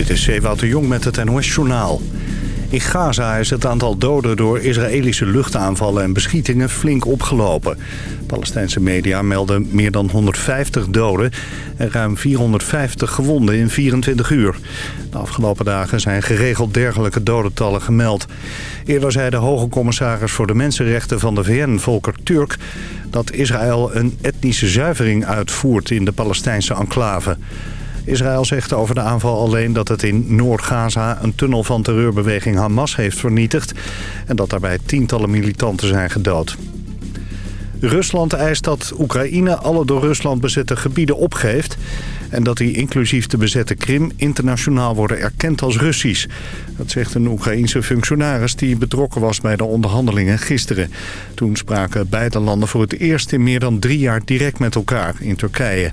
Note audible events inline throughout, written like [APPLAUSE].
Dit is Ewout de Jong met het NOS-journaal. In Gaza is het aantal doden door Israëlische luchtaanvallen en beschietingen flink opgelopen. Palestijnse media melden meer dan 150 doden en ruim 450 gewonden in 24 uur. De afgelopen dagen zijn geregeld dergelijke dodentallen gemeld. Eerder zei de hoge commissaris voor de mensenrechten van de VN, Volker Turk... dat Israël een etnische zuivering uitvoert in de Palestijnse enclave. Israël zegt over de aanval alleen dat het in Noord-Gaza een tunnel van terreurbeweging Hamas heeft vernietigd... en dat daarbij tientallen militanten zijn gedood. Rusland eist dat Oekraïne alle door Rusland bezette gebieden opgeeft... en dat die inclusief de bezette Krim internationaal worden erkend als Russisch. Dat zegt een Oekraïense functionaris die betrokken was bij de onderhandelingen gisteren. Toen spraken beide landen voor het eerst in meer dan drie jaar direct met elkaar in Turkije.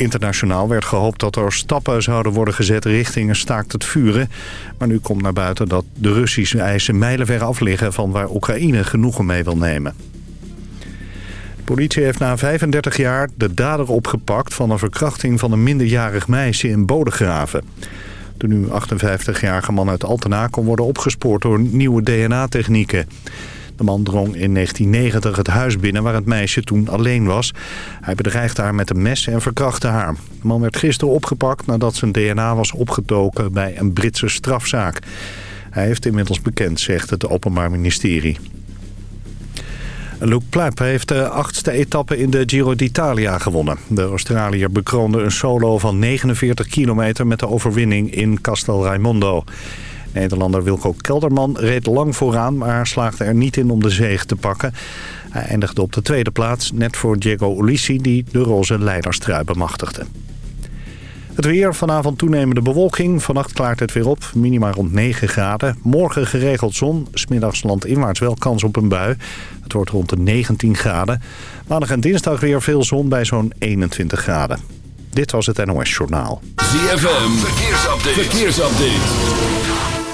Internationaal werd gehoopt dat er stappen zouden worden gezet richting een staakt het vuren. Maar nu komt naar buiten dat de Russische eisen mijlenver af liggen van waar Oekraïne genoegen mee wil nemen. De politie heeft na 35 jaar de dader opgepakt van een verkrachting van een minderjarig meisje in Bodegraven. De nu 58-jarige man uit Altena kon worden opgespoord door nieuwe DNA-technieken. De man drong in 1990 het huis binnen waar het meisje toen alleen was. Hij bedreigde haar met een mes en verkrachtte haar. De man werd gisteren opgepakt nadat zijn DNA was opgetoken bij een Britse strafzaak. Hij heeft inmiddels bekend, zegt het Openbaar Ministerie. Luke Pluip heeft de achtste etappe in de Giro d'Italia gewonnen. De Australiër bekroonde een solo van 49 kilometer met de overwinning in Castel Raimondo. Nederlander Wilco Kelderman reed lang vooraan, maar slaagde er niet in om de zege te pakken. Hij eindigde op de tweede plaats, net voor Diego Ulissi, die de roze leiderstrui bemachtigde. Het weer, vanavond toenemende bewolking. Vannacht klaart het weer op, minima rond 9 graden. Morgen geregeld zon, smiddags landinwaarts wel kans op een bui. Het wordt rond de 19 graden. Maandag en dinsdag weer veel zon bij zo'n 21 graden. Dit was het NOS Journaal. ZFM, verkeersupdate. verkeersupdate.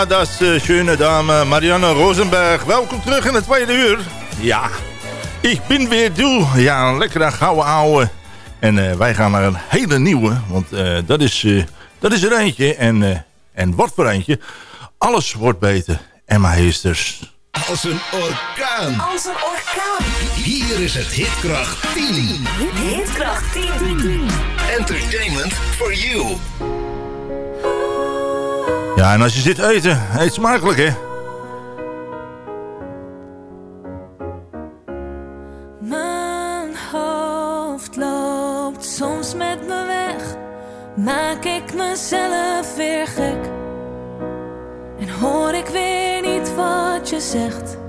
Ja, dat is uh, schöne dame Marianne Rosenberg. Welkom terug in het tweede uur. Ja, ik ben weer toe. Ja, een lekkere gouden ouwe. En uh, wij gaan naar een hele nieuwe. Want uh, dat, is, dat is er eentje. En, en wat voor eentje. Alles wordt beter. Emma Heesters. Als een orkaan. Als een orkaan. Hier is het Hitkracht 10. Hitkracht 10. Entertainment for you. Ja, en als je zit eten, eet smakelijk, hè? Mijn hoofd loopt soms met me weg. Maak ik mezelf weer gek. En hoor ik weer niet wat je zegt.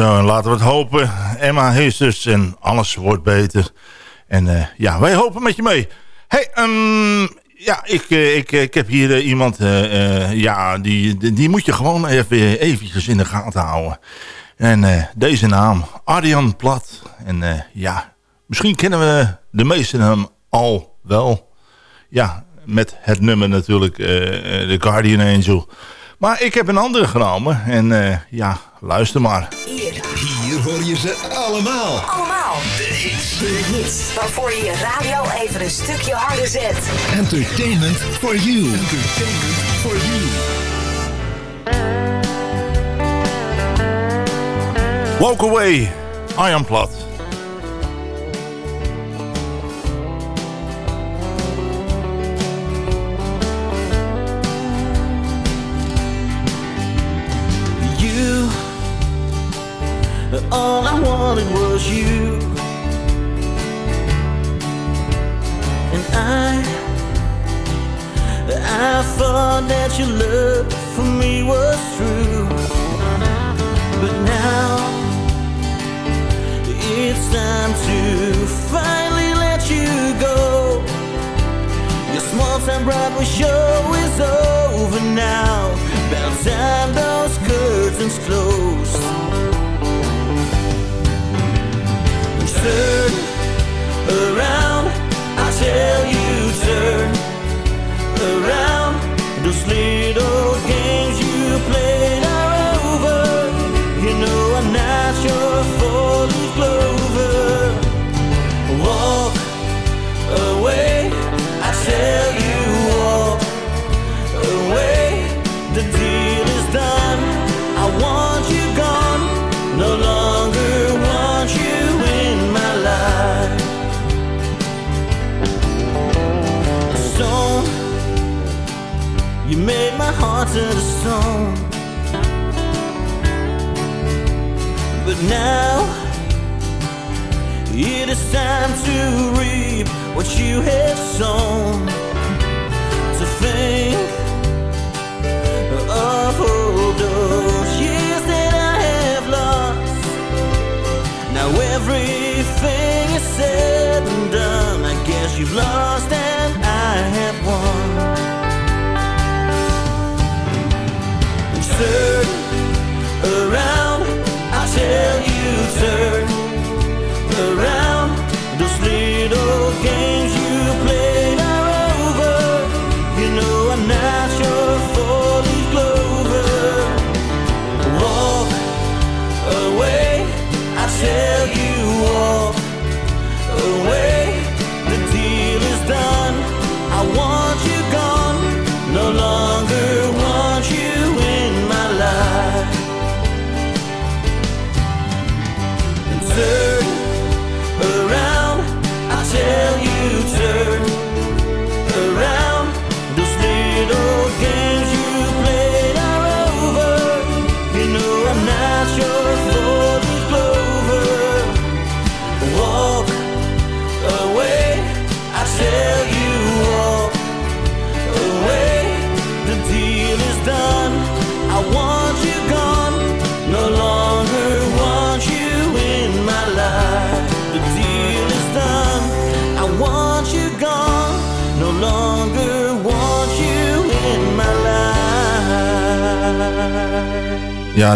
Zo, en laten we het hopen. Emma Heesters en alles wordt beter. En eh, ja, wij hopen met je mee. hey, ehm, ja, ik, eh, ik, ik heb hier eh, iemand... eh, eh, ja, die, die, moet je gewoon even eventjes in de gaten houden. En eh, deze naam, Arjan Plat. En eh, ja, misschien kennen we de meesten hem al wel. Ja, met het nummer natuurlijk, eh, eh, The Guardian Angel. Maar ik heb een andere genomen. En eh, ja, luister maar. Hier, Hier hoor je ze allemaal. allemaal. De hits. De hits waarvoor je je radio even een stukje harder zet. Entertainment for you. Entertainment for you. Walk Away, Arjan Plat. All I wanted was you. And I, I thought that your love for me was true. But now, it's time to finally let you go. Your small time Broadway show is over now. Bound time those curtains closed. To stone. But now it is time to reap what you have sown. To think of all those years that I have lost. Now everything is said and done. I guess you've lost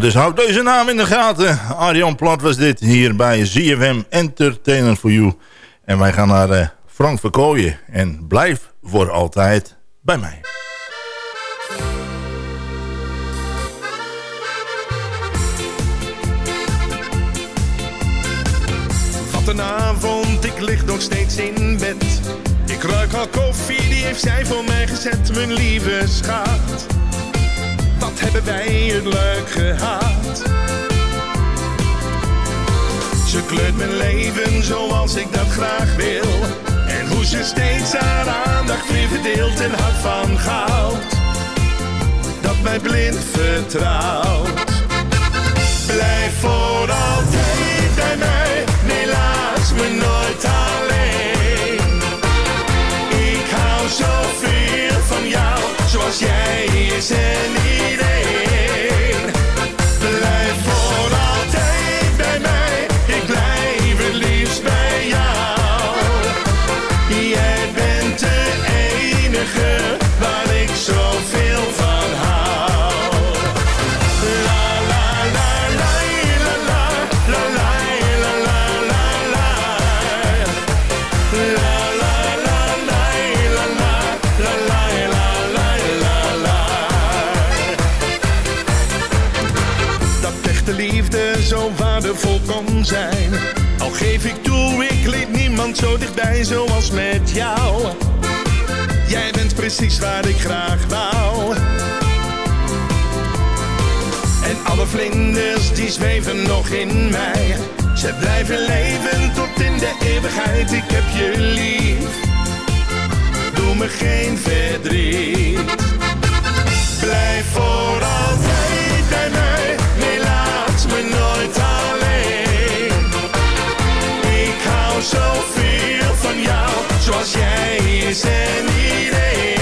Dus houd deze naam in de gaten. Arjan Plat was dit hier bij ZFM Entertainer for You. En wij gaan naar eh, Frank Verkooyen. En blijf voor altijd bij mij. Wat een avond, ik lig nog steeds in bed. Ik ruik haar koffie, die heeft zij voor mij gezet, mijn lieve schat. Hebben wij het leuk gehad. Ze kleurt mijn leven zoals ik dat graag wil. En hoe ze steeds haar aandacht weer verdeelt en hart van goud. Dat mij blind vertrouwt. Blijf voor altijd bij mij, nee laat me nooit alleen. Ik hou zoveel van jou, zoals jij is en iedereen. Waar ik graag wou. En alle vlinders die zweven nog in mij. Ze blijven leven tot in de eeuwigheid. Ik heb je lief. Doe me geen verdriet. Blijf voor altijd bij mij. Nee, laat me nooit alleen. Ik hou zoveel van jou. Zoals jij is en iedereen.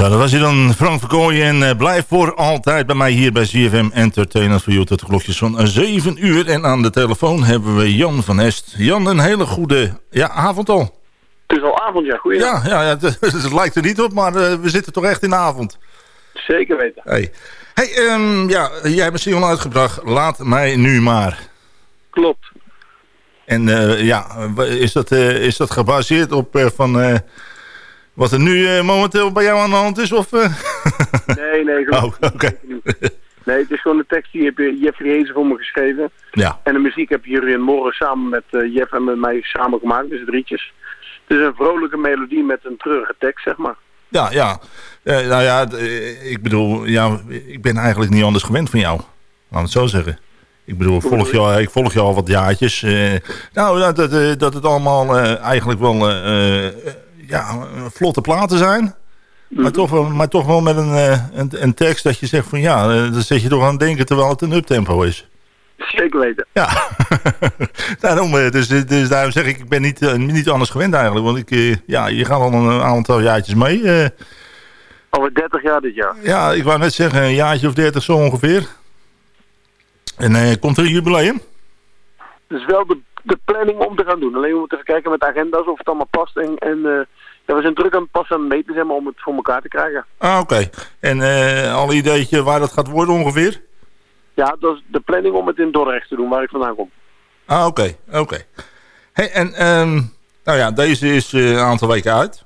Zo, dat was hij dan, Frank Verkooyen. En eh, blijf voor altijd bij mij hier bij CFM Entertainment voor jou tot de klokjes van 7 uur. En aan de telefoon hebben we Jan van Hest. Jan, een hele goede ja, avond al. Het is al avond, ja. Goeie Ja, ja, ja het, [LAUGHS] het lijkt er niet op, maar eh, we zitten toch echt in de avond. Zeker weten. Hey, hey ehm, ja, jij hebt een single uitgebracht. Laat mij nu maar. Klopt. En eh, ja, is dat, eh, is dat gebaseerd op eh, van, eh, wat er nu eh, momenteel bij jou aan de hand is? Of, eh? [LAUGHS] Nee, nee. Oh, geloof oké. [LAUGHS] Nee, het is gewoon een tekst die heb je Jeffrey Hezen voor me geschreven. Ja, En de muziek heb Jurien Morren samen met eh, Jeff en met mij samen gemaakt, dus drietjes. Het is een vrolijke melodie met een treurige tekst, zeg maar. ja, ja. Eh, nou ja, ik bedoel, ja, ik ben eigenlijk niet anders gewend van jou. We het zo zeggen. Ik bedoel, ik volg je al, ik volg je al wat jaartjes. eh, nou, dat, dat, dat het allemaal eh, eigenlijk wel ja, vlotte platen zijn. Maar, toch wel, maar toch wel met een, eh, een, een tekst dat je zegt van ja, eh, dan zet je toch aan het denken terwijl het een uptempo is. Zeker weten. Ja, [LAUGHS] daarom, eh, dus, dus daarom zeg ik, ik ben niet, niet anders gewend eigenlijk. Want ik, ja, je gaat al een aantal jaartjes mee. Alweer 30 jaar dit jaar. ja, ik wou net zeggen, een jaartje of dertig zo ongeveer. En komt er een jubileum? Het is wel de, de planning om te gaan doen. Alleen we moeten kijken met agenda's of het allemaal past. En, en eh, ja, we zijn druk aan het passen aan het meten zeg maar, om het voor elkaar te krijgen. Ah, oké. En eh al een ideetje waar dat gaat worden ongeveer? Ja, dat is de planning om het in Dordrecht te doen, waar ik vandaan kom. Ah, oké, oké. Hey, en ehm, nou ja, deze is eh, een aantal weken uit.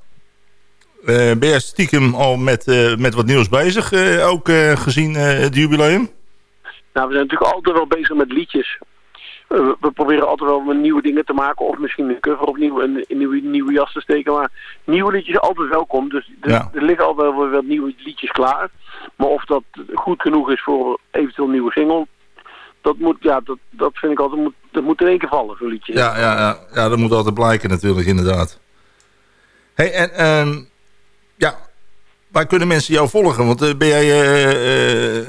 Ben jij stiekem al met, met wat nieuws bezig, ook gezien het jubileum? Nou, we zijn natuurlijk altijd wel bezig met liedjes. Eh, we, proberen altijd wel nieuwe dingen te maken. Of misschien een cover opnieuw een, een nieuwe, nieuwe jas te steken. Maar nieuwe liedjes altijd welkom. Dus er, Ja. er liggen al wel wat nieuwe liedjes klaar. Maar of dat goed genoeg is voor eventueel een nieuwe single... Dat, moet, ja, dat, dat vind ik altijd... Moet, dat moet in één keer vallen, zo'n liedje. Ja, ja, ja, ja, dat moet altijd blijken natuurlijk, inderdaad. Hey, en ehm, ja, waar kunnen mensen jou volgen? Want eh, ben jij eh,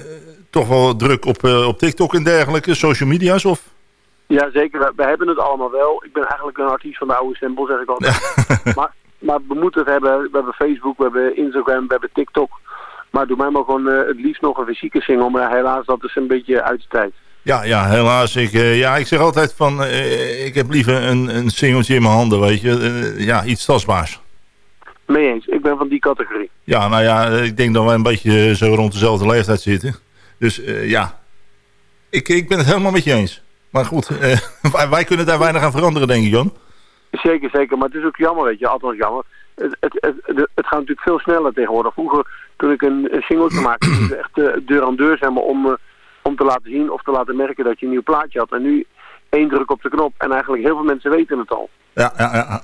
toch wel druk op, op TikTok en dergelijke, social media's of? Ja, zeker. We, we hebben het allemaal wel. Ik ben eigenlijk een artiest van de oude stempel, zeg ik altijd. maar, maar we moeten het hebben. We hebben Facebook, we hebben Instagram, we hebben TikTok. Maar doe mij maar gewoon eh, het liefst nog een fysieke single. Maar helaas, dat is een beetje uit de tijd. Ja, ja, helaas. Ik, eh, ja, ik zeg altijd van, eh, ik heb liever een, een singeltje in mijn handen, weet je. Ja, iets tastbaars. Mee eens. Ik ben van die categorie. Ja, nou ja, ik denk dat wij een beetje zo rond dezelfde leeftijd zitten. Dus ja, ik, ik ben het helemaal met je eens. Maar goed, eh, [LAUGHS] wij, kunnen daar weinig aan veranderen, denk ik, Jan. Zeker, zeker. Maar het is ook jammer, weet je. Althans jammer. Het, het, het, het, gaat natuurlijk veel sneller tegenwoordig. Vroeger, toen ik een, een single maakte, was het echt eh, deur aan deur, zeg maar, om, eh, om te laten zien of te laten merken dat je een nieuw plaatje had. En nu één druk op de knop en eigenlijk heel veel mensen weten het al. Ja, ja, ja.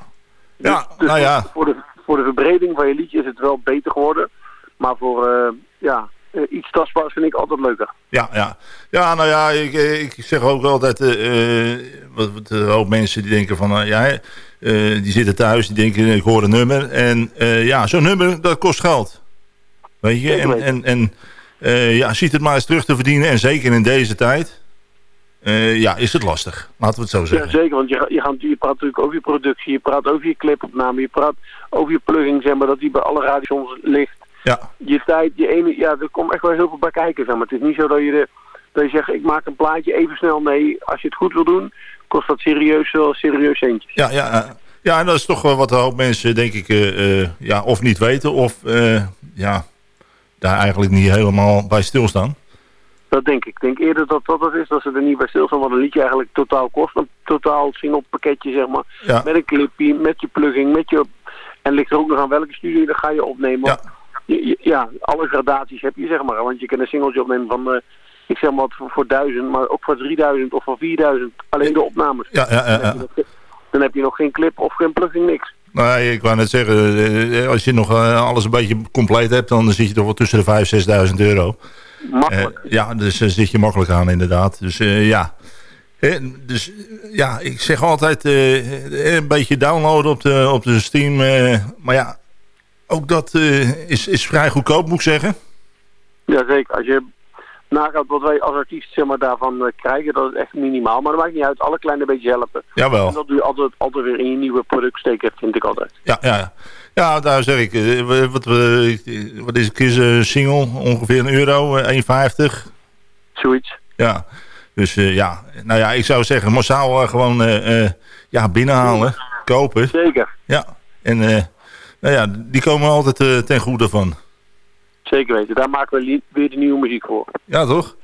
Ja, Dus nou ja. Voor de, voor de verbreding van je liedje is het wel beter geworden. Maar voor ja, eh, iets tastbaars vind ik altijd leuker. Ja, ja. ja, nou ja, ik, eh, ik zeg ook altijd, eh, eh, wat, wat een hoop mensen die denken van, ja, die zitten thuis, die denken, ik hoor een nummer. En ja, zo'n nummer, dat kost geld. Weet je, en, en, en ja, ziet het maar eens terug te verdienen. En zeker in deze tijd, ja, is het lastig. Laten we het zo Ja, zeggen. zeker, want je, je, gaat, je praat natuurlijk over je productie, je praat over je clipopname, je praat over je plugging, zeg maar, dat die bij alle radiostations ligt. Ja, Je tijd, je ene, ja, er komt echt wel heel veel bij kijken, zeg maar. Het is niet zo dat je, de, dat je zegt, ik maak een plaatje even snel. Nee, als je het goed wil doen, kost dat serieus wel serieus centjes. ja, ja. ja. Ja, en dat is toch wel wat een hoop mensen, denk ik, eh, eh, ja, of niet weten, of eh, ja, daar eigenlijk niet helemaal bij stilstaan. Dat denk ik. Ik denk eerder dat dat het is, dat ze er niet bij stilstaan wat een liedje eigenlijk totaal kost. Een totaal single pakketje, zeg maar. Ja. Met een clipje, met je plugging, met je... En ligt er ook nog aan welke studio dat ga je opnemen. Ja. Je- je- ja, alle gradaties heb je, zeg maar. Want je kan een singeltje opnemen van, eh, ik zeg maar, voor, voor 1000, maar ook voor 3000 of voor 4000. Alleen de opnames. Ja, ja, ja, Dan, heb je nog, dan heb je nog geen clip of geen plugging, niks. Nee, ik wou net zeggen, eh, als je nog eh, alles een beetje compleet hebt, dan zit je toch wel tussen de 5.000, 6.000 euro. Makkelijk. Ja, dus daar zit je makkelijk aan inderdaad. Dus ja. Dus ja, ik zeg altijd een beetje downloaden op de, op de Steam. maar ja, ook dat eh, is, is vrij goedkoop moet ik zeggen. Ja, zeker. Als je nagaat wat wij als artiest zeg maar, daarvan eh, krijgen, dat is echt minimaal. Maar dat maakt niet uit. Alle kleine beetjes helpen. En Jawel. dat doe je altijd, altijd weer in je nieuwe product steken, vind ik altijd. Ja, ja. Ja, daar zeg ik. eh, Wat, wat is? Is een single? Ongeveer een euro, eh, 1,50. Zoiets. Ja. Dus ja, nou ja, ik zou zeggen, massaal gewoon ja, binnenhalen, kopen. Zeker. Ja. En eh, nou ja, die komen altijd eh, ten goede van. Zeker weten. Daar maken we weer de nieuwe muziek voor. Ja, toch?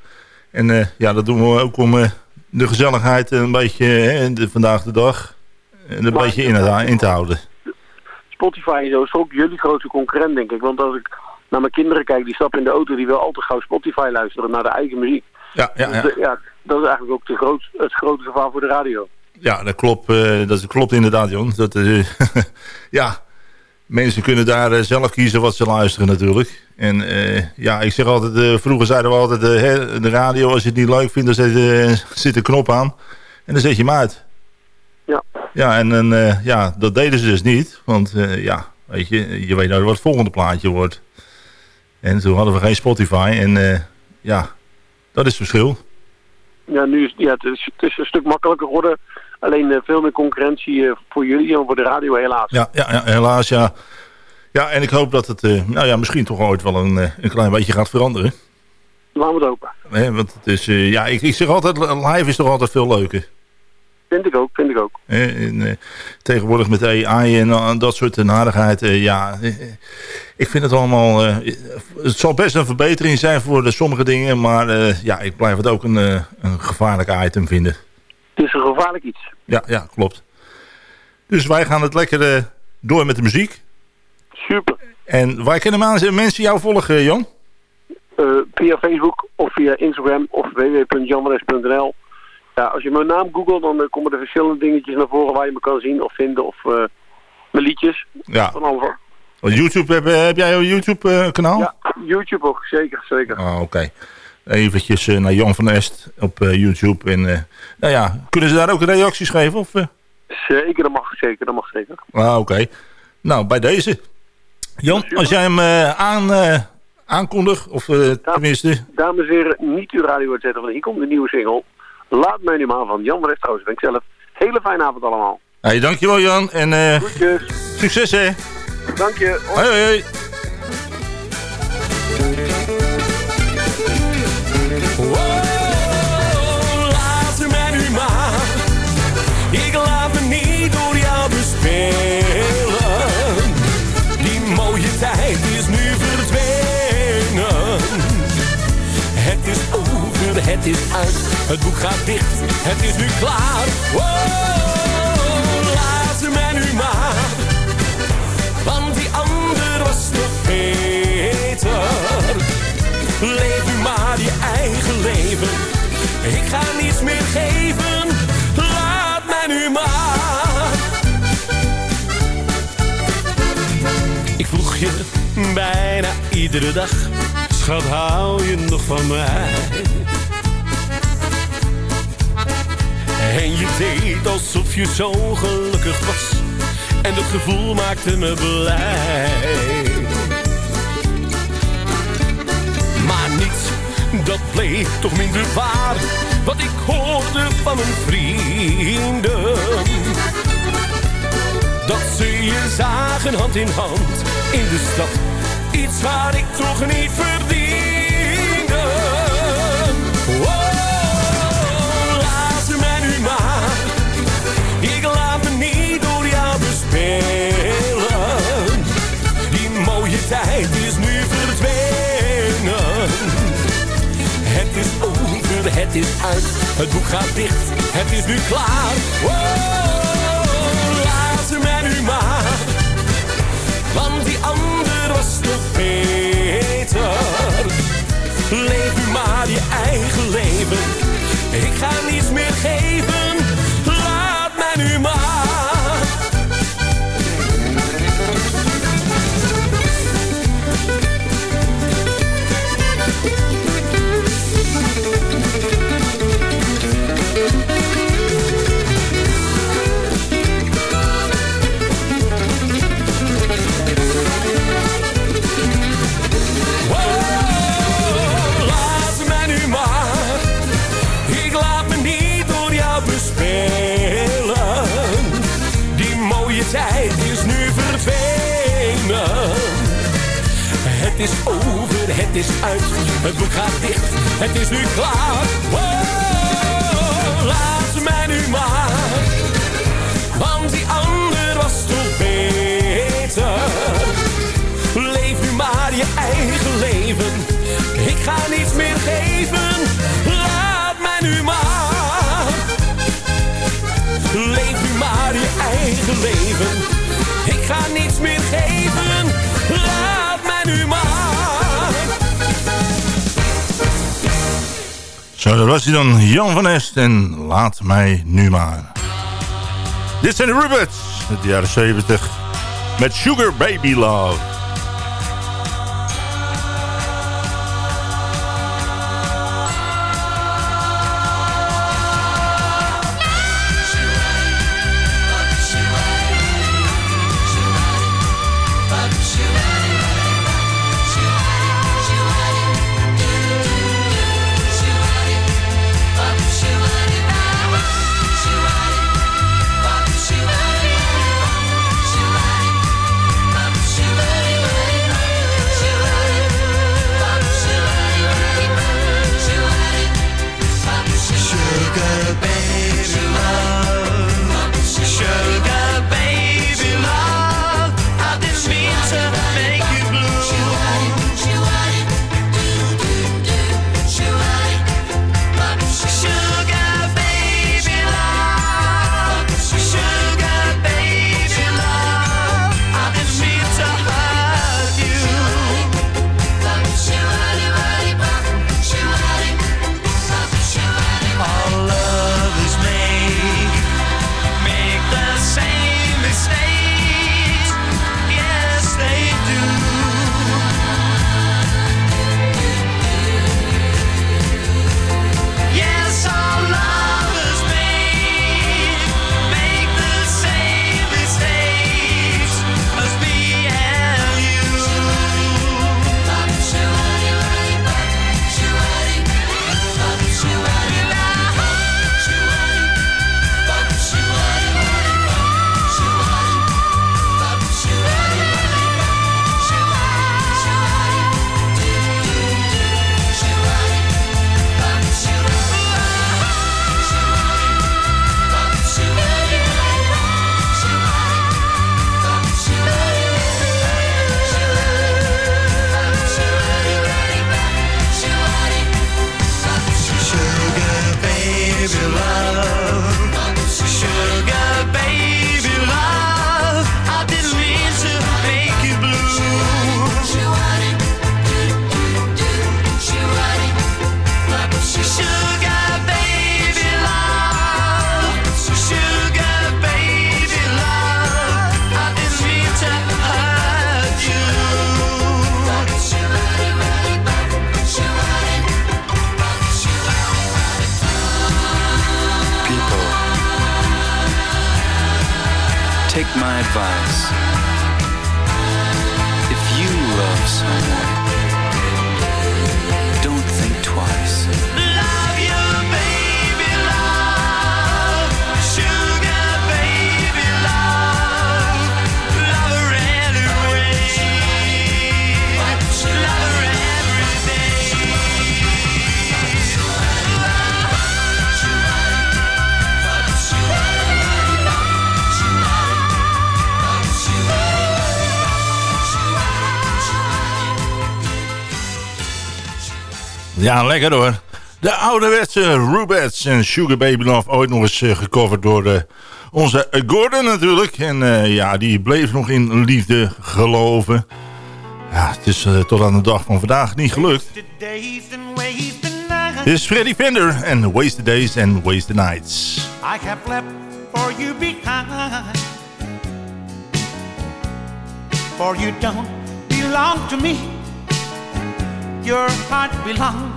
En eh, ja, dat doen we ook om eh, de gezelligheid een beetje hè, de, vandaag de dag en een Maar- beetje in, in te houden. Spotify en zo is ook jullie grootste concurrent, denk ik. Want als ik naar mijn kinderen kijk, die stappen in de auto, die wil altijd gauw Spotify luisteren naar de eigen muziek. Ja, ja, Dus ja. ja dat is eigenlijk ook de groot, het grote gevaar voor de radio. ja dat, klopt, dat klopt inderdaad, Jon. Dat, [LAUGHS] ja, mensen kunnen daar eh, zelf kiezen wat ze luisteren natuurlijk. En eh, ja, ik zeg altijd, eh, vroeger zeiden we altijd, hè, de radio, als je het niet leuk vindt, dan zet, zit een knop aan. En dan zet je hem uit. Ja. Ja, en dan, eh, ja, dat deden ze dus niet. Want ja, weet je, je weet nou wat het volgende plaatje wordt. En toen hadden we geen Spotify. En ja, dat is het verschil. Ja, nu is ja, het, is, het is een stuk makkelijker geworden. Alleen eh, veel meer concurrentie eh, voor jullie en voor de radio helaas. Ja, ja, ja, helaas ja. Ja, en ik hoop dat het eh, nou ja, misschien toch ooit wel een, een klein beetje gaat veranderen. Laten we het hopen. Want het is, ja, ik, ik zeg altijd, live is toch altijd veel leuker. Vind ik ook, vind ik ook. En, tegenwoordig met AI en dat soort narigheid, eh, ja, ik vind het allemaal, het zal best een verbetering zijn voor de sommige dingen, maar ja, ik blijf het ook een, een gevaarlijk item vinden. Het is een gevaarlijk iets. Ja, ja, klopt. Dus wij gaan het lekker eh, door met de muziek. Super. En waar kunnen men- mensen jou volgen, Jan? Eh, via Facebook of via Instagram of www.janmanes.nl. Ja, als je mijn naam googelt, dan eh, komen er verschillende dingetjes naar voren waar je me kan zien of vinden. Of eh, mijn liedjes. Ja. Van allemaal. Oh, YouTube, heb, heb jij een YouTube-kanaal? Ja, YouTube ook. Zeker, zeker. Oh, oké. Eventjes eh, naar Jan van Est op eh, YouTube. En, eh, nou ja, kunnen ze daar ook reacties geven? Of? Zeker, dat mag zeker. Dat mag zeker. Ah, oké. Nou, bij deze. Jan, als jij hem aan, aankondigt, of tenminste... Dames en heren, niet uw radio uitzetten, want hier komt de nieuwe single. Laat mij nu maar van Jan Rest trouwens. Ben ik zelf. Hele fijne avond allemaal. Hey, dankjewel Jan. En Groetjes. succes hè. Dank je. Hoi hoi. hoi. Het is uit. Het boek gaat dicht, het is nu klaar. Oh, laat mij nu maar. Want die ander was nog beter. Leef nu maar je eigen leven. Ik ga niets meer geven. Laat mij nu maar. Ik vroeg je bijna iedere dag. Schat, hou je nog van mij? En je deed alsof je zo gelukkig was. En dat gevoel maakte me blij. Maar niets, dat bleek toch minder waar. Wat ik hoorde van mijn vrienden. Dat ze je zagen hand in hand in de stad. Iets waar ik toch niet verdiende. Het is uit. Het boek gaat dicht, het is nu klaar. Oh, laat mij nu maar. Want die het is uit. Het boek gaat dicht, het is nu klaar. Oh, laat mij nu maar. Want die ander was toch beter. Leef nu maar je eigen leven. Ik ga niets meer geven. Laat mij nu maar. Leef nu maar je eigen leven. Ik ga niets meer geven. Zo, dat was hij dan, Jan van Est. En laat mij nu maar. Dit zijn de Rubbets uit de jaren 70. Met Sugar Baby Love. Ja, lekker hoor. De ouderwetse Rubettes en Sugar Baby Love. Ooit nog eens eh, gecoverd door eh, onze Gordon natuurlijk. En eh, ja, die bleef nog in liefde geloven. Ja, het is tot aan de dag van vandaag niet gelukt. Dit is Freddy Fender en Wasted Days and Wasted Nights. I have left for you. For you don't belong to me. Your heart belongs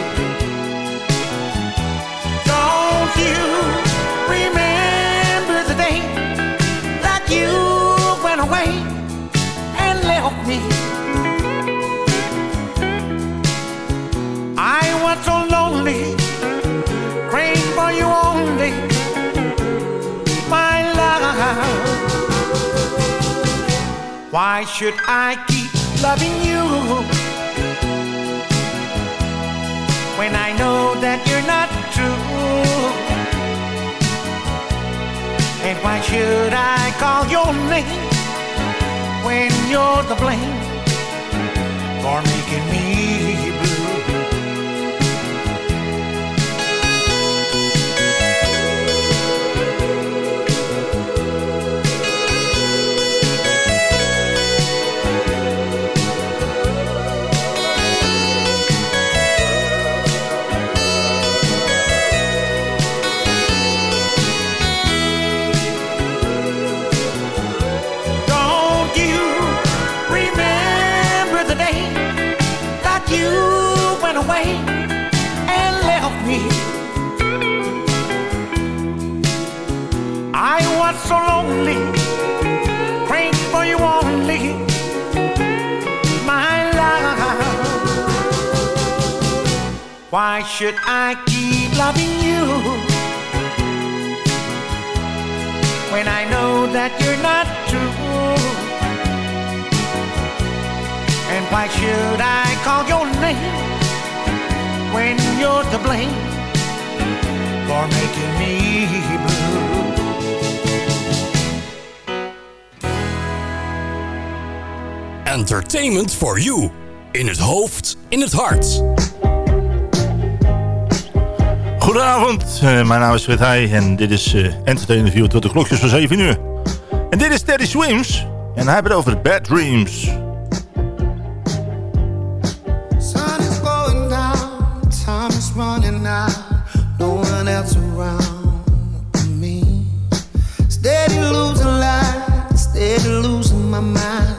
Why should I keep loving you when I know that you're not true? And why should I call your name when you're the blame for making me should I keep loving you? when I know that you're not true? And why should I call your name when you're to blame for making me blue? Entertainment for you. In het hoofd, in het hart. Goedenavond, eh, mijn naam is Fred Heij en dit is eh Entertainment View tot de klokjes van 7 uur. En dit is Teddy Swims en hij heeft het over Bad Dreams. Sun is going down, time is running out, no one else around me. Steady losing light, steady losing my mind,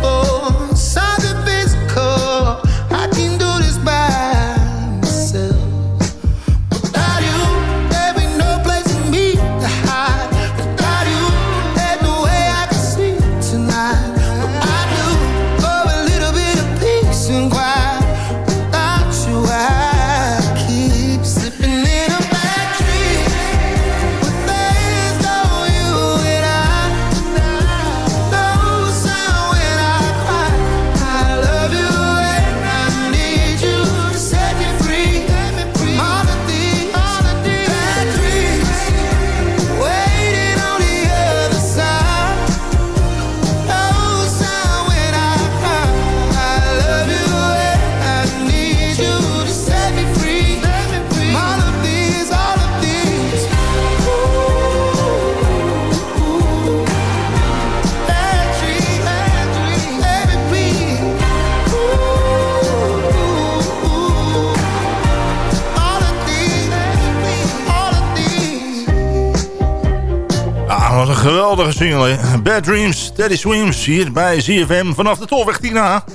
Oh. Geweldige single. Bad Dreams, Teddy Swims, hier bij ZFM vanaf de Tolweg 10A.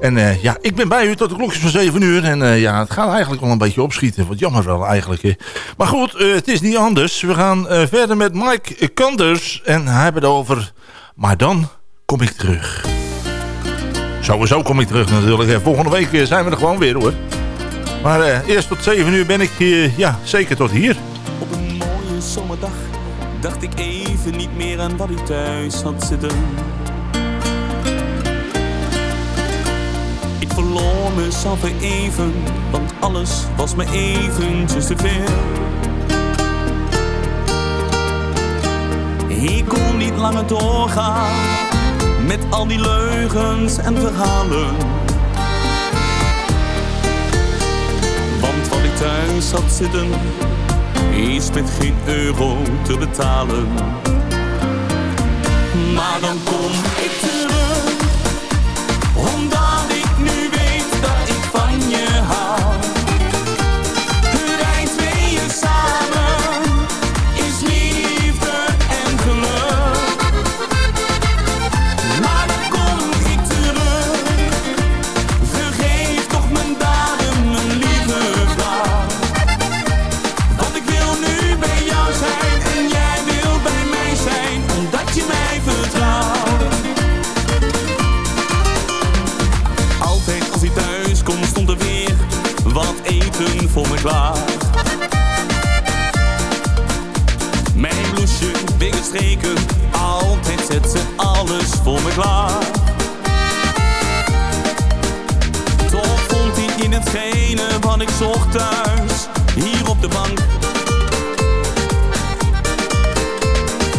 En eh, ja, ik ben bij u tot de klokjes van 7 uur. En eh, ja, het gaat eigenlijk wel een beetje opschieten. Wat jammer wel eigenlijk. Maar goed, eh, het is niet anders. We gaan verder met Mike Kanders. En hij heeft het over... Maar dan kom ik terug. Sowieso kom ik terug natuurlijk. Volgende week zijn we er gewoon weer hoor. Maar eerst tot 7 uur ben ik ja, zeker tot hier. Op een mooie zomerdag dacht ik even niet meer aan wat ik thuis had zitten. verloor mezelf weer even, want alles was me eventjes te veel. Ik kon niet langer doorgaan met al die leugens en verhalen. Want wat ik thuis had zitten, is met geen euro te betalen. Maar dan kom ik terug, weer gestreken, altijd zet ze alles voor me klaar. Toch vond hij in hetgene wat ik zocht thuis, hier op de bank.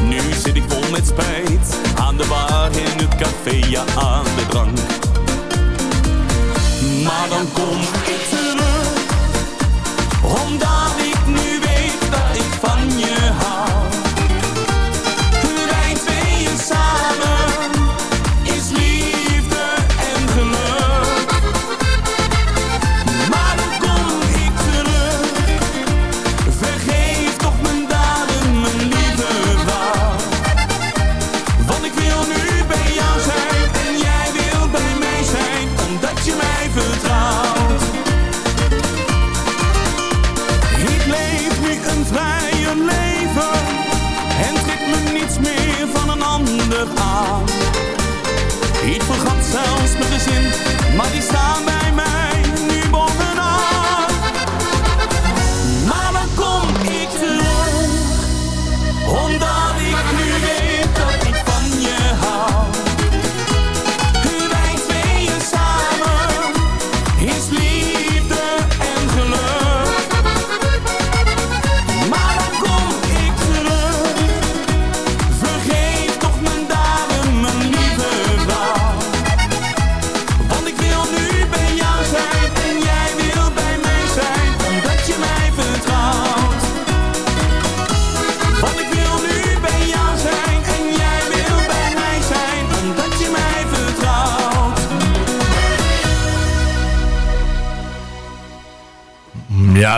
Nu zit ik vol met spijt, aan de bar in het café, ja aan de drank. Maar dan kom ik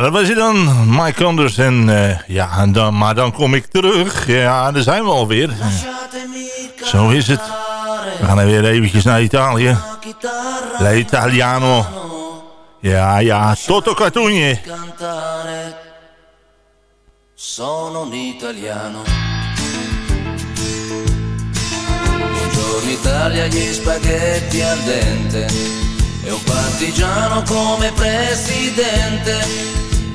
dat was hij dan. Mike Anders. En, eh, ja, en dan, maar dan kom ik terug. Ja, daar zijn we alweer. Zo is het. We gaan weer eventjes naar Italië. La Italiano. Ja, ja. Toto cantare. Sono un italiano. Buongiorno Italia, gli spaghetti al dente. E un partigiano come presidente.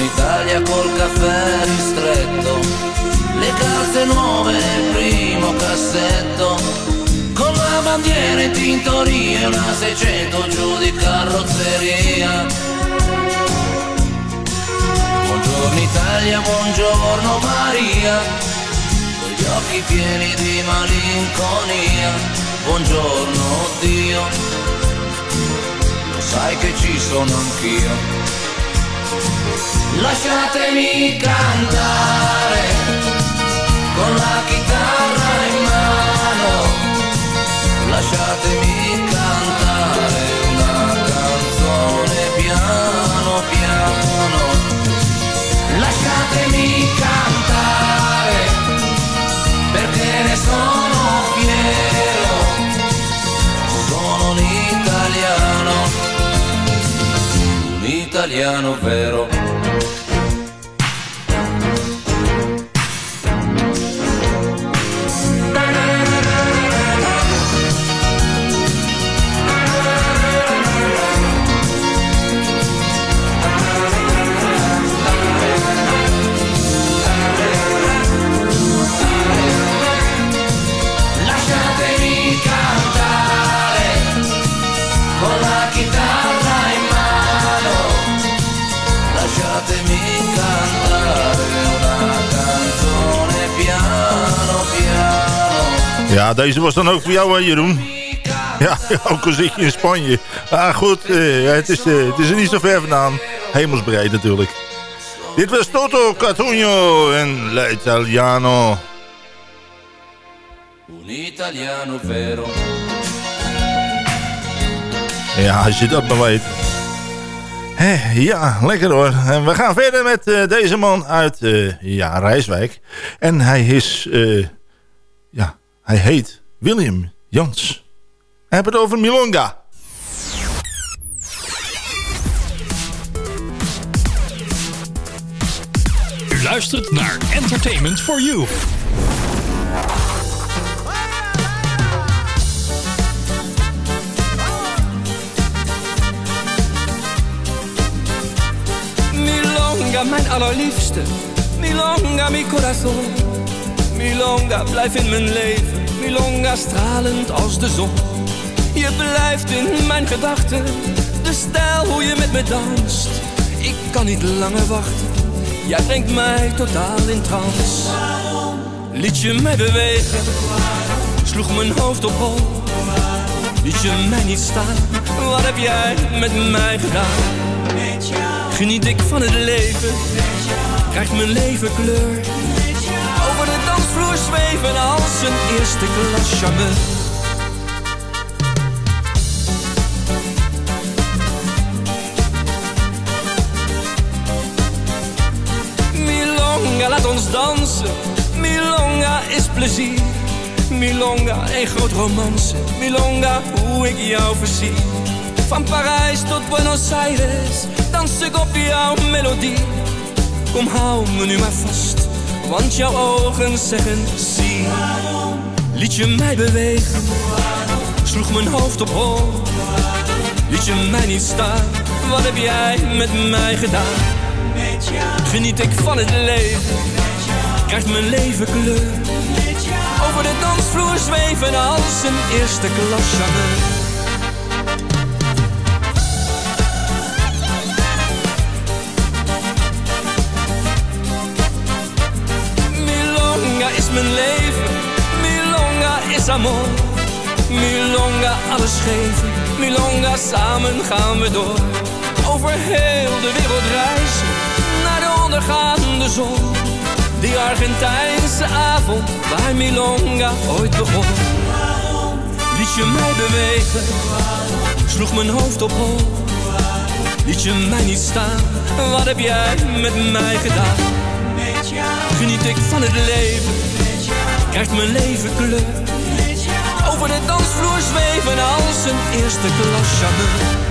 Buongiorno Italia col caffè ristretto, le calze nuove nel primo cassetto, con la bandiera in tintoria, una 600 giù di carrozzeria. Buongiorno Italia, buongiorno Maria, con gli occhi pieni di malinconia. Buongiorno Dio, lo sai che ci sono anch'io. Lasciatemi cantare con la chitarra in mano, lasciatemi cantare italiano vero. Deze was dan ook voor jou, hè, Jeroen. Ja, [LAUGHS] ook al zit je in Spanje. Ah, goed, eh, het, is, eh, het is er niet zo ver vandaan. Hemelsbreed natuurlijk. Dit was Toto Catugno en La Italiano. Un italiano vero. Ja, als je dat maar weet. Hé, ja, lekker hoor. En we gaan verder met eh, deze man uit eh, ja, Rijswijk. En hij is, eh, hij heet William Jans. We hebben het over Milonga. U luistert naar Entertainment for You. Milonga, mijn allerliefste. Milonga, mi corazon. Milonga, blijf in mijn leven. Milonga, stralend als de zon. Je blijft in mijn gedachten. De stijl hoe je met me danst. Ik kan niet langer wachten. Jij brengt mij totaal in trance. Liet je mij bewegen. Sloeg mijn hoofd op hol. Liet je mij niet staan. Wat heb jij met mij gedaan? Geniet ik van het leven, krijgt mijn leven kleur. Zweven als een eerste klas charmeur. Milonga, laat ons dansen. Milonga is plezier. Milonga, een groot romance. Milonga, hoe ik jou verzie. Van Parijs tot Buenos Aires, dans ik op jouw melodie. Kom, hou me nu maar vast, want jouw ogen zeggen zie. Liet je mij bewegen, sloeg mijn hoofd op hol. Liet je mij niet staan, wat heb jij met mij gedaan? Geniet ik van het leven, krijgt mijn leven kleur. Over de dansvloer zweven als een eerste klas leven, Milonga is amor. Milonga alles geven, Milonga samen gaan we door. Over heel de wereld reizen, naar de ondergaande zon. Die Argentijnse avond, waar Milonga ooit begon. Liet je mij bewegen, sloeg mijn hoofd op hol. Liet je mij niet staan, wat heb jij met mij gedaan? Geniet ik van het leven, krijgt mijn leven kleur. Over de dansvloer zweven als een eerste klas charmeur.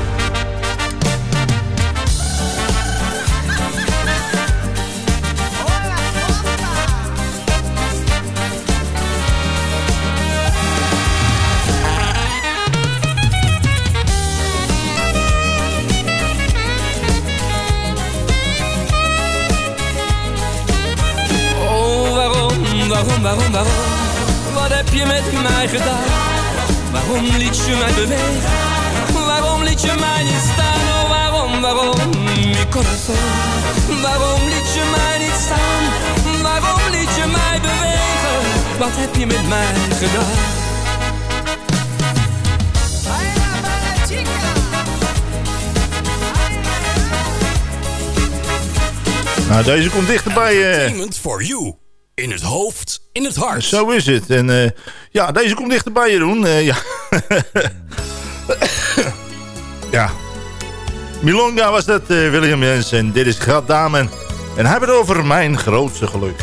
Waarom, waarom, waarom? Wat heb je met mij gedaan? Waarom liet je mij bewegen? Waarom liet je mij niet staan? Oh, waarom, waarom? Mi corazon. Waarom liet je mij niet staan? Waarom liet je mij bewegen? Wat heb je met mij gedaan? Nou, deze komt dichterbij. eh Entertainment for you. In het hoofd, in het hart. Zo is het. En eh, ja, deze komt dichterbij, Jeroen. Eh, ja. [LAUGHS] ja. Milonga was dat, eh, William Jens. En dit is Grad Damen. En hij hebben het over mijn grootste geluk.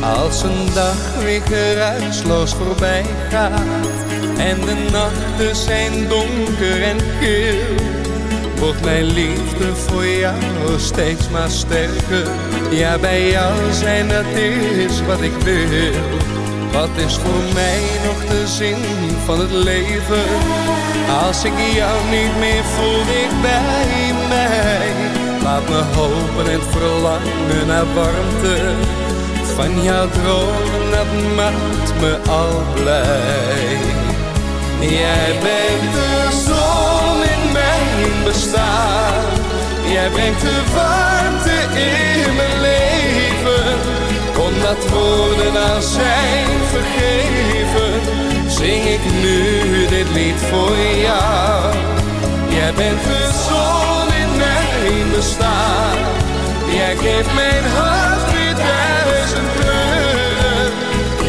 Als een dag weer geruisloos voorbij gaat En de nachten zijn donker en kil Wordt mijn liefde voor jou steeds maar sterker. Ja, bij jou zijn dat is wat ik wil. Wat is voor mij nog de zin van het leven? Als ik jou niet meer voel dicht bij mij. Laat me hopen en verlangen naar warmte. Van jouw dromen, dat maakt me al blij. Jij bent de zon in mijn bestaan. Jij brengt de warmte in mijn leven. Omdat woorden aan zijn vergeven, zing ik nu dit lied voor jou. Jij bent de zon in mijn bestaan. Jij geeft mijn hart weer duizend kleuren.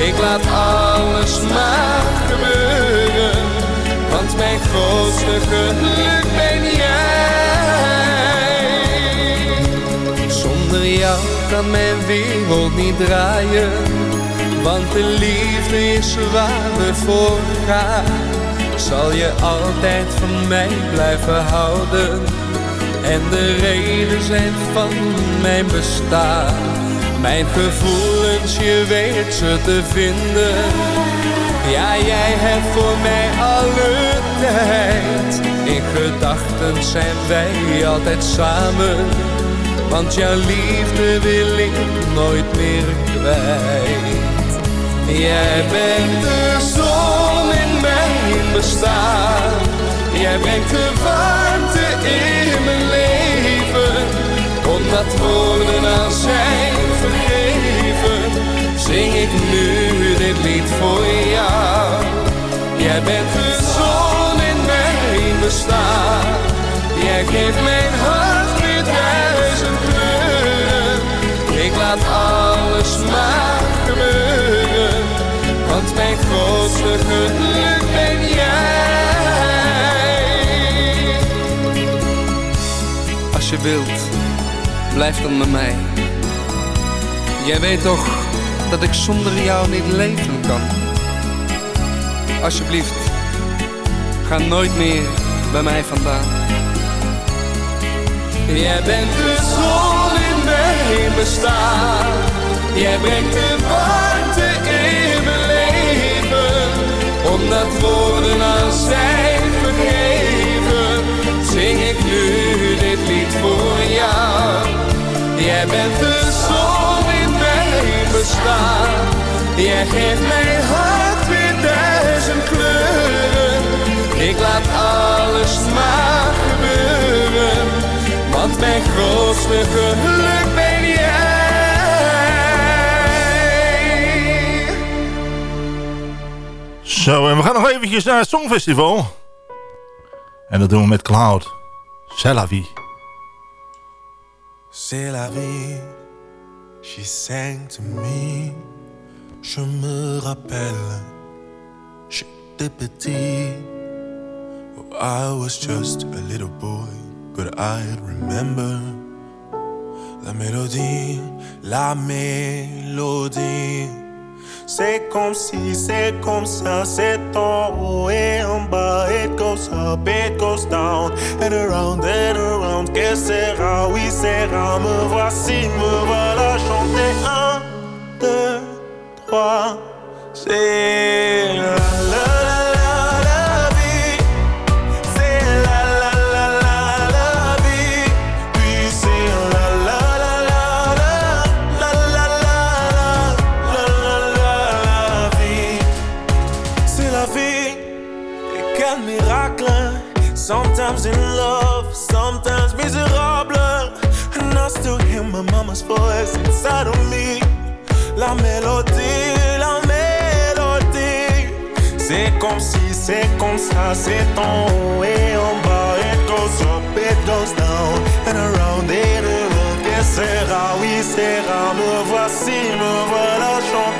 Ik laat alles maar. Want mijn grootste geluk ben jij. Zonder jou kan mijn wereld niet draaien. Want de liefde is waar we voor gaan. Zal je altijd van mij blijven houden en de reden zijn van mijn bestaan. Mijn gevoelens, je weet ze te vinden. Ja, jij hebt voor mij alle tijd. In gedachten zijn wij altijd samen. Want jouw liefde wil ik nooit meer kwijt. Jij bent de zon in mijn bestaan. Jij brengt de warmte in mijn leven. Omdat woorden aan zijn vergeven, zing ik nu dit lied voor jou. Jij bent de zon in mijn bestaan. Jij geeft mijn hart weer duizend kleuren. Ik laat alles maar gebeuren. Want mijn grootste geluk ben jij. Als je wilt, blijf dan bij mij. Jij weet toch dat ik zonder jou niet leven kan. Alsjeblieft, ga nooit meer bij mij vandaan. Jij bent de zon in mijn bestaan. Jij brengt de warmte in mijn leven. Omdat woorden als zijn vergeven, zing ik nu dit lied voor jou. Jij bent de zon bestaan. Jij geeft mijn hart weer duizend kleuren. Ik laat alles maar gebeuren. Want mijn grootste geluk ben jij. Zo, en we gaan nog eventjes naar het Songfestival. En dat doen we met Cloud. C'est la vie. C'est la vie, she sang to me. Je me rappelle, j'étais petit. Oh, I was just a little boy, but I remember la mélodie, la mélodie. C'est comme si, c'est comme ça, c'est en haut et en bas. It goes up, it goes down, and around and around. Que sera, oui, sera. Me voici, me voilà chanter. Un, deux, trois. C'est la la comme si c'est comme ça, c'est en haut et en bas. It goes up, it goes down, and around it around. Que sera, oui, sera, me voici, me voilà chanter.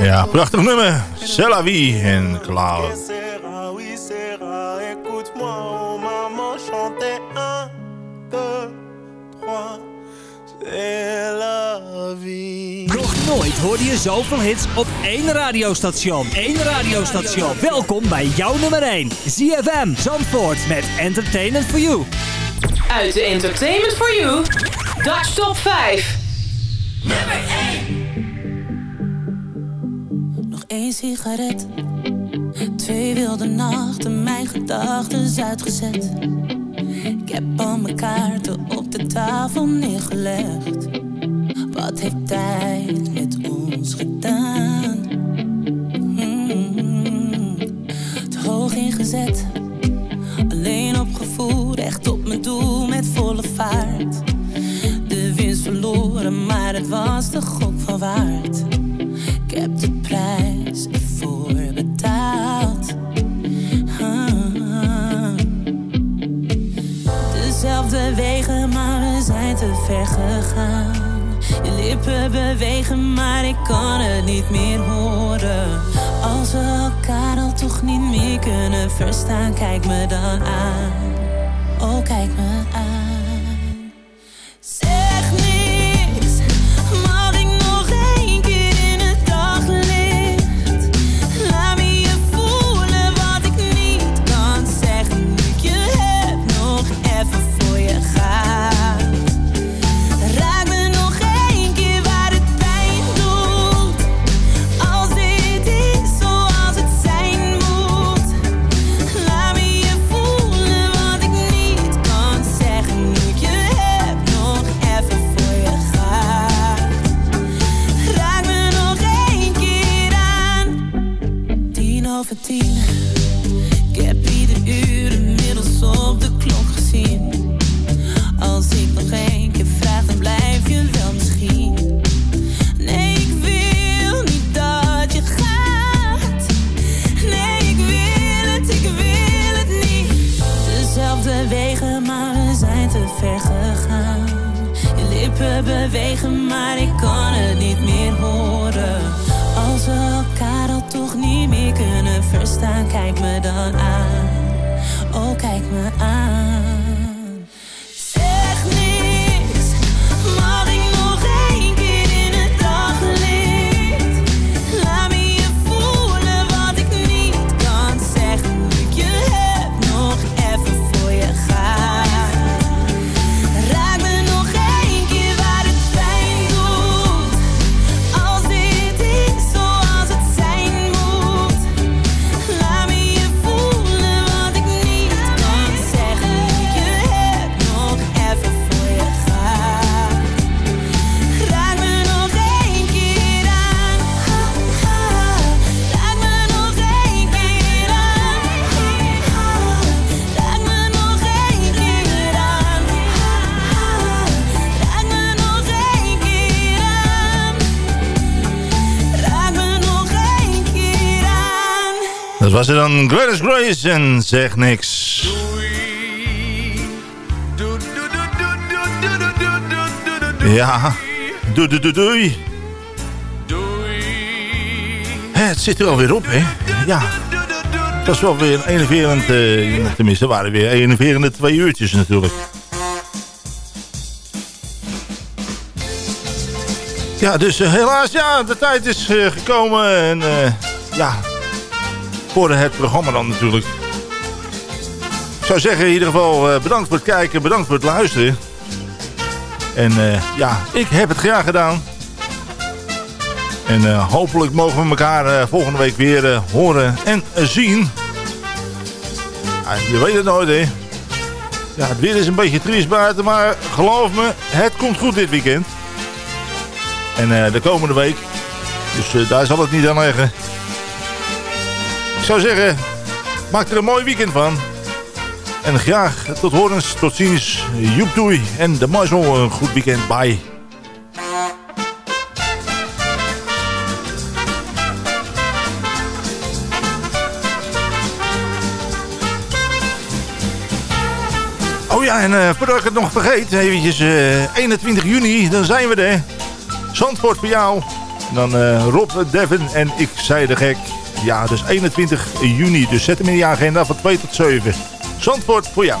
Ja, prachtig nummer. Celavi en Cloud. Nog nooit hoorde je zoveel hits op één radiostation. Eén radiostation. Welkom bij jouw nummer 1. ZFM Zandvoort met Entertainment for You. Uit de Entertainment for You, Dutch Top 5 nummer 1. Nog één sigaret. Twee wilde nachten, mijn gedachten uitgezet. Ik heb al mijn kaarten op de tafel neergelegd. Wat heeft tijd met ons gedaan? Hmm. Te hoog ingezet, alleen op echt op mijn doel met volle vaart was de gok van waard. Ik heb de prijs ervoor betaald. Dezelfde wegen, maar we zijn te ver gegaan. Je lippen bewegen, maar ik kan het niet meer horen. Als we elkaar al toch niet meer kunnen verstaan, kijk me dan aan. Oh, kijk me was er dan Gladys Grace en zeg niks. Ja, doei doei doei. Het zit er alweer op, hè? Ja. dat is wel weer een enerverend... Eh, tenminste, tenminste, waren weer enerverende twee uurtjes natuurlijk. Ja, dus eh, helaas, ja, de tijd is eh, gekomen en ja, voor het programma dan natuurlijk. Ik zou zeggen in ieder geval eh, bedankt voor het kijken, bedankt voor het luisteren. En eh, ja, ik heb het graag gedaan. En eh, hopelijk mogen we elkaar volgende week weer horen en zien. Je weet het nooit, hè. Ja, het weer is een beetje triest buiten, maar geloof me, het komt goed dit weekend. En de komende week. Dus daar zal het niet aan liggen. Zou zeggen, maak er een mooi weekend van. En graag tot horens, tot ziens, joep doei. En de mazzel, een goed weekend, bye. Oh ja, en eh, voordat ik het nog vergeet, eventjes eh, 21 juni, dan zijn we er. Zandvoort voor jou. Dan eh, Rob, Devin en ik zei de gek. Ja, dus 21 juni. Dus zet hem in je agenda van 2 tot 7. Zandvoort voor jou.